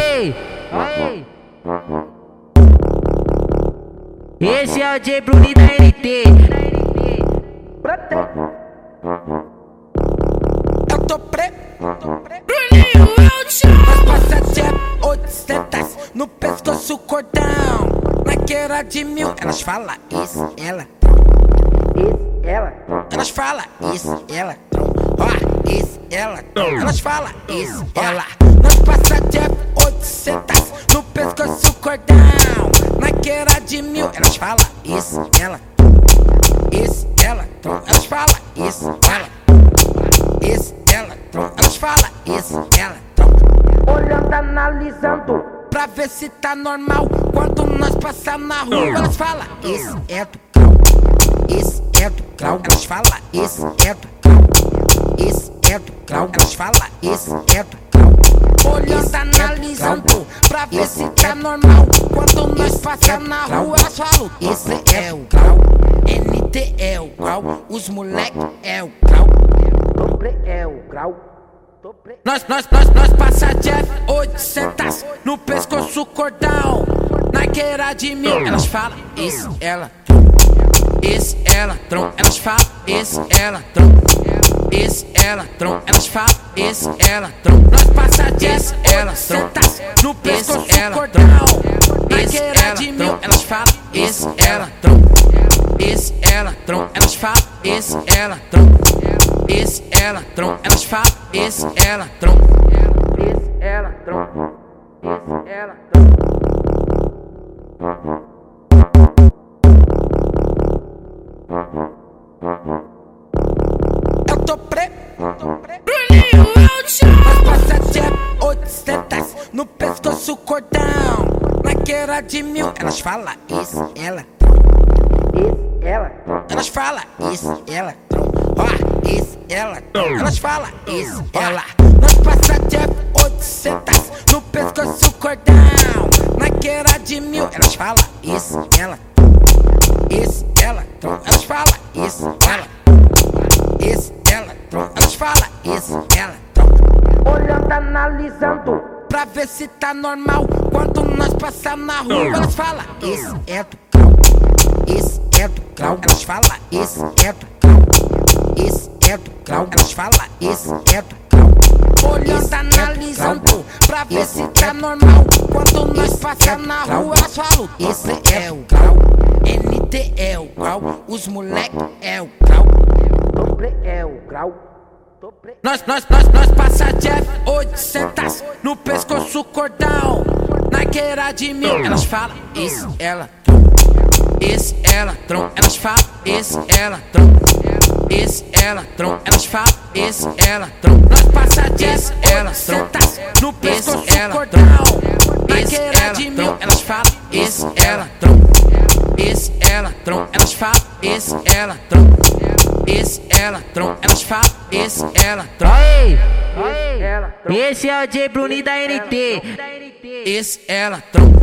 Aê! Aê! Esse é o J Bruni da NT. Eu tô preto. Bruninho é o chão. Passa de 800 no pescoço cordão. Naquela de mil, elas falam isso, ela. Isso, ela. Elas falam isso, ela. Ó, isso, ela. Elas falam isso, ela. Nós passa de 800 no pescoço cordão. Naquela de mil, elas falam isso, ela. Isso, ela. Elas falam isso, ela. Isso, ela. Elas falam isso, ela. Olhando, analisando, pra ver se tá normal. Quando nós passar na rua, elas falam isso é do grau. Isso é do grau. Elas falam isso é do grau. Isso é do grau. Elas falam isso é do grau. Olhando, analisando, pra ver se tá normal. Quando nós passar na rua, elas falam isso é o grau. NT é o grau. Os moleque é o grau. Doble é o grau. Nós, nós, nós, nós passa de 800 no pescoço cordão. Naqueira de mil, elas falam, esse ela, esse ela, tron, elas falam, esse ela, tron, esse ela, tron, elas falam, esse ela, tron. Nós passa de ela, tron, no pescoço cordão. Naqueira de mil, elas falam, esse ela, tron, esse ela, tron, elas falam, esse ela, tron. Esse ela, tron, elas falam, esse ela, tron. Esse ela, tron. Esse ela, tron. Eu tô é chão. Nós passa 800 no pescoço cordão. Naquela de mil, elas falam isso, ela. Isso, ela. Elas falam isso, ela. Ó, isso, ela. Elas falam isso, ela. Nós passa de 800 no pescoço cordão. Naquela de mil, elas falam isso, ela. Isso, ela. Elas falam isso, ela. Isso, ela. Elas falam isso, ela. Olhando, analisando, pra ver se tá normal. Quando nós passar na rua, elas falam isso é do grau. Isso é do grau. Elas falam isso é do grau. Isso é do grau. Elas falam isso é do grau. Olhando, analisando, pra ver se tá normal. Quando nós passar na rua, elas falam isso é o grau. NT é o grau. Os moleque é o grau. Doble é o grau. Nós, nós, nós, nós passa de 800 no pescoço cordão. Naqueira de mil, elas falam, esse ela, tron. Esse ela, tron. Elas falam, esse ela, tron. Esse ela, tron. Elas falam, esse ela, tron. Nós passa de ela, tron. No pescoço cordão. Naqueira de mil, elas falam, esse ela, tron. Esse ela, tron. Elas falam, esse ela, tron. Esse ela, tron. Elas falam, esse ela, tron. Esse é o J Bruni da NT. Esse ela, tron.